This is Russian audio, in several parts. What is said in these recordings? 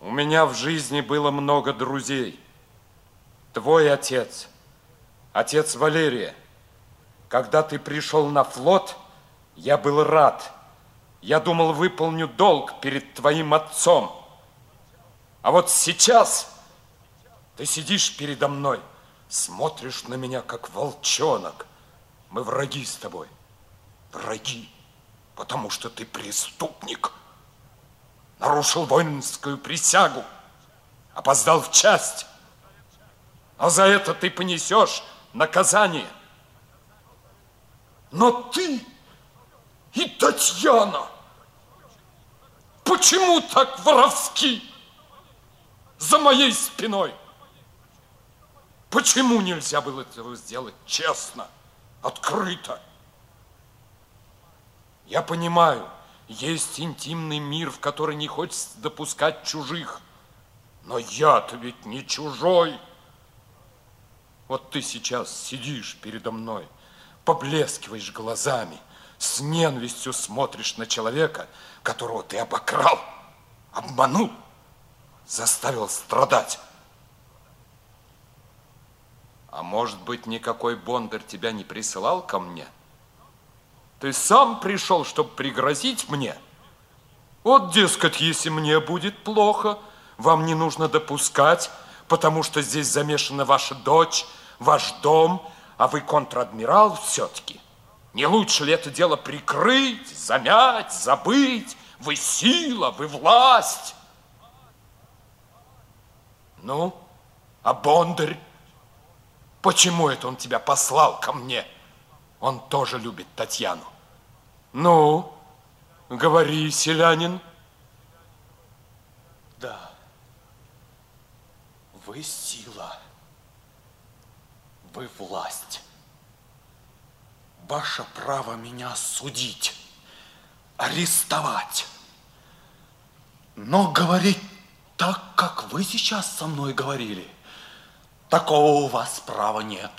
У меня в жизни было много друзей. Твой отец, отец Валерия. Когда ты пришел на флот, я был рад. Я думал, выполню долг перед твоим отцом. А вот сейчас ты сидишь передо мной, смотришь на меня, как волчонок. Мы враги с тобой. Враги, потому что ты преступник нарушил воинскую присягу, опоздал в часть. А за это ты понесешь наказание. Но ты и Татьяна, почему так воровски за моей спиной? Почему нельзя было этого сделать честно, открыто? Я понимаю, есть интимный мир, в который не хочется допускать чужих. Но я-то ведь не чужой. Вот ты сейчас сидишь передо мной, поблескиваешь глазами, с ненавистью смотришь на человека, которого ты обокрал, обманул, заставил страдать. А может быть, никакой Бондарь тебя не присылал ко мне – ты сам пришел, чтобы пригрозить мне? Вот, дескать, если мне будет плохо, вам не нужно допускать, потому что здесь замешана ваша дочь, ваш дом, а вы контр-адмирал все-таки. Не лучше ли это дело прикрыть, замять, забыть? Вы сила, вы власть. Ну, а Бондарь? Почему это он тебя послал ко мне? Он тоже любит Татьяну. Ну, говори, селянин. Да, вы сила, вы власть. Ваше право меня судить, арестовать. Но говорить так, как вы сейчас со мной говорили, такого у вас права нет.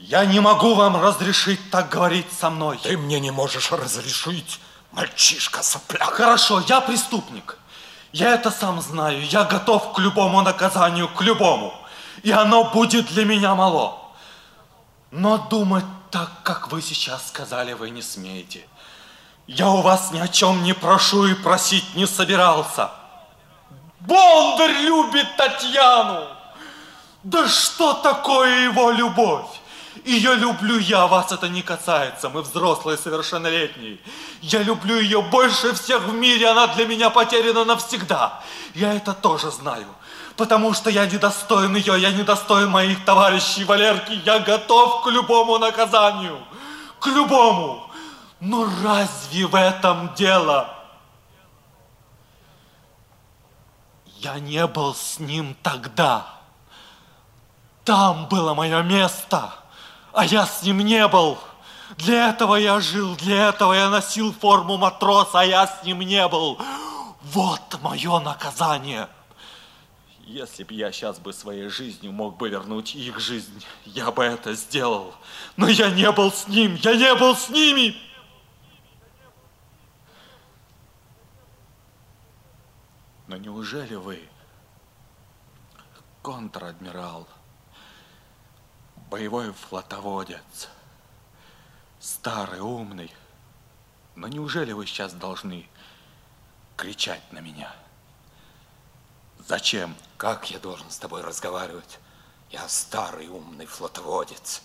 Я не могу вам разрешить так говорить со мной. Ты мне не можешь разрешить, мальчишка сопляк. Хорошо, я преступник. Я это сам знаю. Я готов к любому наказанию, к любому. И оно будет для меня мало. Но думать так, как вы сейчас сказали, вы не смеете. Я у вас ни о чем не прошу и просить не собирался. Бондарь любит Татьяну. Да что такое его любовь? Ее люблю я, вас это не касается, мы взрослые, совершеннолетние. Я люблю ее больше всех в мире, она для меня потеряна навсегда. Я это тоже знаю, потому что я недостоин ее, я недостоин моих товарищей Валерки, я готов к любому наказанию, к любому. Но разве в этом дело? Я не был с ним тогда. Там было мое место а я с ним не был. Для этого я жил, для этого я носил форму матроса, а я с ним не был. Вот мое наказание. Если бы я сейчас бы своей жизнью мог бы вернуть их жизнь, я бы это сделал. Но я не был с ним, я не был с ними. Но неужели вы, контр-адмирал, боевой флотоводец, старый, умный. Но неужели вы сейчас должны кричать на меня? Зачем? Как я должен с тобой разговаривать? Я старый, умный флотоводец.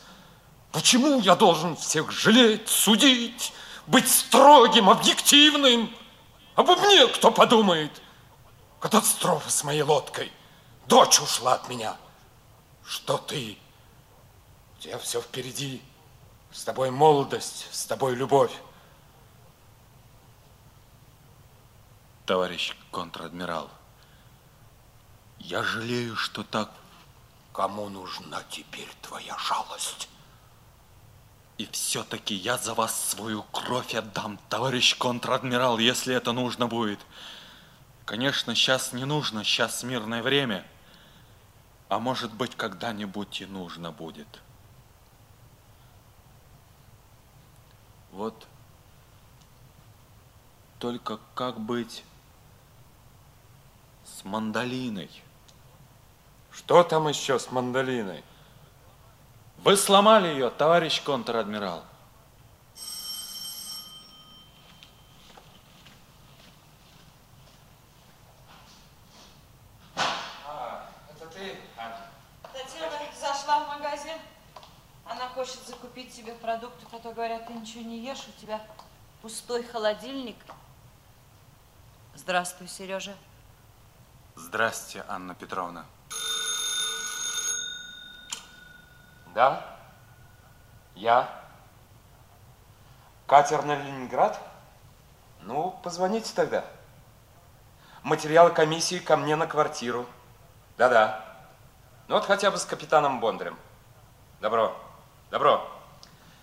Почему я должен всех жалеть, судить, быть строгим, объективным? Обо мне кто подумает? Катастрофа с моей лодкой. Дочь ушла от меня. Что ты тебя все впереди. С тобой молодость, с тобой любовь. Товарищ контр-адмирал, я жалею, что так... Кому нужна теперь твоя жалость? И все-таки я за вас свою кровь отдам, товарищ контр-адмирал, если это нужно будет. Конечно, сейчас не нужно, сейчас мирное время. А может быть, когда-нибудь и нужно будет. Вот только как быть с мандолиной. Что там еще с мандолиной? Вы сломали ее, товарищ контр-адмирал. А, это ты, Аня? Татьяна зашла в магазин. Она хочет закупить себе продукты, а то говорят, ты ничего не ешь, у тебя пустой холодильник. Здравствуй, Сережа. Здрасте, Анна Петровна. Да? Я? Катер на Ленинград? Ну, позвоните тогда. Материалы комиссии ко мне на квартиру. Да-да. Ну вот хотя бы с капитаном Бондарем. Добро. Добро.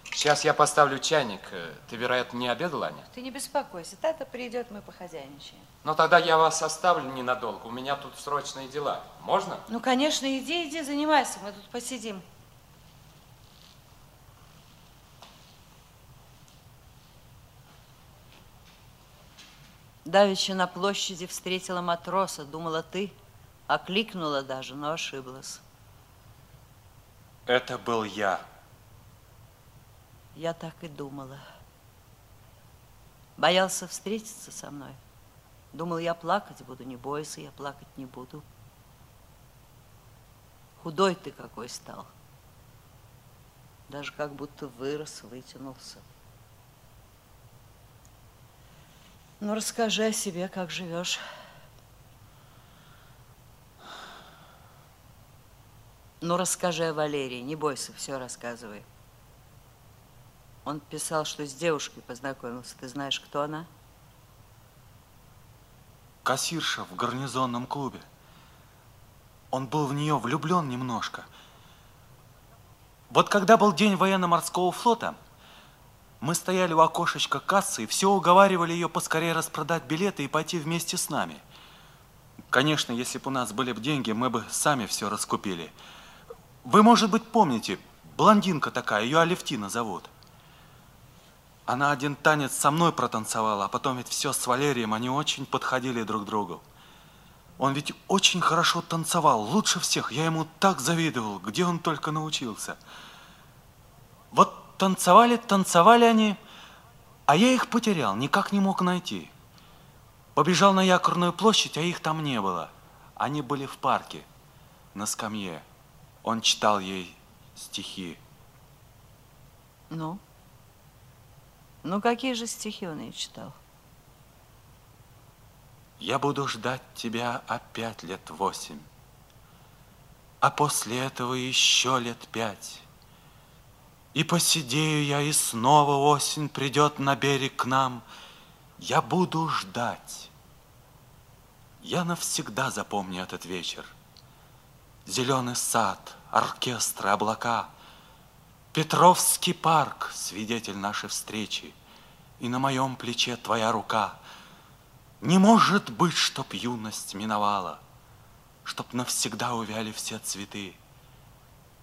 Сейчас я поставлю чайник. Э, Ты, вероятно, не обедала, Аня? Ты не беспокойся, Тата придет, мы похозяйничаем. Ну, тогда я вас оставлю ненадолго. У меня тут срочные дела. Можно? Ну, конечно, иди, иди, занимайся, мы тут посидим. Давеча на площади встретила матроса, думала ты, окликнула даже, но ошиблась. Это был я. Я так и думала. Боялся встретиться со мной. Думал, я плакать буду, не бойся, я плакать не буду. Худой ты какой стал. Даже как будто вырос, вытянулся. Ну, расскажи о себе, как живешь. Ну, расскажи о Валерии, не бойся, все рассказывай. Он писал, что с девушкой познакомился. Ты знаешь, кто она? Кассирша в гарнизонном клубе. Он был в нее влюблен немножко. Вот когда был день военно-морского флота, мы стояли у окошечка кассы и все уговаривали ее поскорее распродать билеты и пойти вместе с нами. Конечно, если бы у нас были бы деньги, мы бы сами все раскупили. Вы, может быть, помните, блондинка такая, ее Алевтина зовут. Она один танец со мной протанцевала, а потом ведь все с Валерием, они очень подходили друг к другу. Он ведь очень хорошо танцевал, лучше всех. Я ему так завидовал, где он только научился. Вот танцевали, танцевали они, а я их потерял, никак не мог найти. Побежал на Якорную площадь, а их там не было. Они были в парке, на скамье. Он читал ей стихи. Ну? Ну, какие же стихи он ей читал? Я буду ждать тебя опять лет восемь, а после этого еще лет пять. И посидею я, и снова осень придет на берег к нам. Я буду ждать. Я навсегда запомню этот вечер. Зеленый сад, оркестры, облака, Петровский парк, свидетель нашей встречи, И на моем плече твоя рука. Не может быть, чтоб юность миновала, Чтоб навсегда увяли все цветы.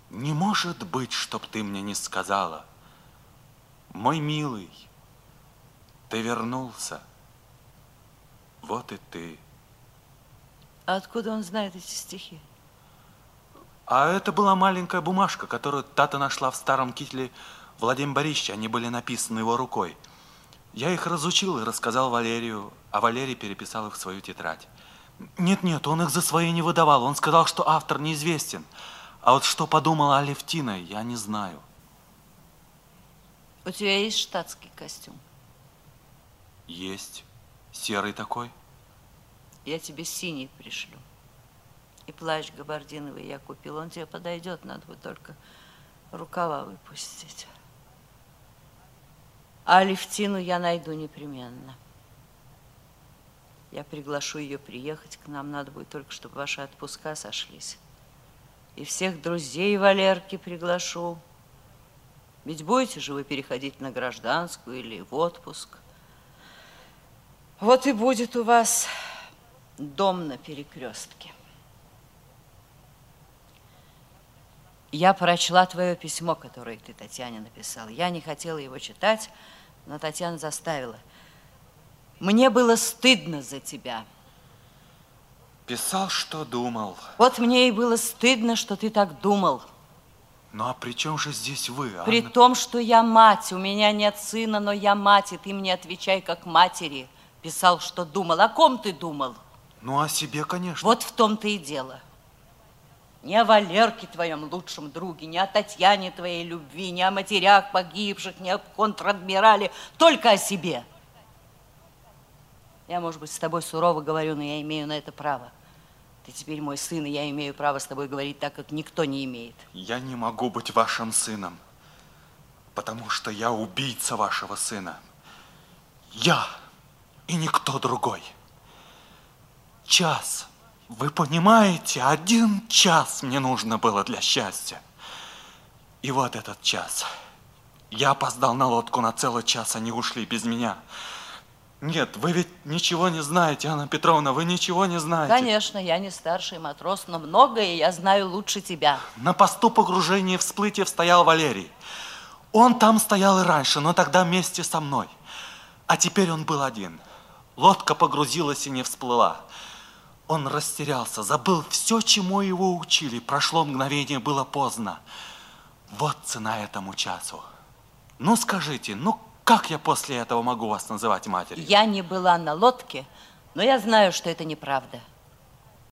Не может быть, чтоб ты мне не сказала, Мой милый, ты вернулся, вот и ты. А откуда он знает эти стихи? А это была маленькая бумажка, которую Тата нашла в старом кителе Владимира Борисовича. Они были написаны его рукой. Я их разучил и рассказал Валерию, а Валерий переписал их в свою тетрадь. Нет-нет, он их за свои не выдавал. Он сказал, что автор неизвестен. А вот что подумала Алевтина, я не знаю. У тебя есть штатский костюм? Есть. Серый такой. Я тебе синий пришлю. И плащ габардиновый я купил. Он тебе подойдет, надо бы только рукава выпустить. А Левтину я найду непременно. Я приглашу ее приехать к нам. Надо будет только, чтобы ваши отпуска сошлись. И всех друзей Валерки приглашу. Ведь будете же вы переходить на гражданскую или в отпуск. Вот и будет у вас дом на перекрестке. Я прочла твое письмо, которое ты Татьяне написал. Я не хотела его читать, но Татьяна заставила. Мне было стыдно за тебя. Писал, что думал. Вот мне и было стыдно, что ты так думал. Ну а при чем же здесь вы, Анна? При том, что я мать, у меня нет сына, но я мать, и ты мне отвечай как матери. Писал, что думал. О ком ты думал? Ну о себе, конечно. Вот в том-то и дело. Не о Валерке твоем лучшем друге, не о Татьяне твоей любви, не о матерях погибших, не о контр-адмирале, только о себе. Я, может быть, с тобой сурово говорю, но я имею на это право. Ты теперь мой сын, и я имею право с тобой говорить так, как никто не имеет. Я не могу быть вашим сыном, потому что я убийца вашего сына. Я и никто другой. Час. Вы понимаете, один час мне нужно было для счастья. И вот этот час. Я опоздал на лодку на целый час, они ушли без меня. Нет, вы ведь ничего не знаете, Анна Петровна, вы ничего не знаете. Конечно, я не старший матрос, но многое я знаю лучше тебя. На посту погружения и всплытия стоял Валерий. Он там стоял и раньше, но тогда вместе со мной. А теперь он был один. Лодка погрузилась и не всплыла. Он растерялся, забыл все, чему его учили. Прошло мгновение, было поздно. Вот цена этому часу. Ну скажите, ну как я после этого могу вас называть матерью? Я не была на лодке, но я знаю, что это неправда.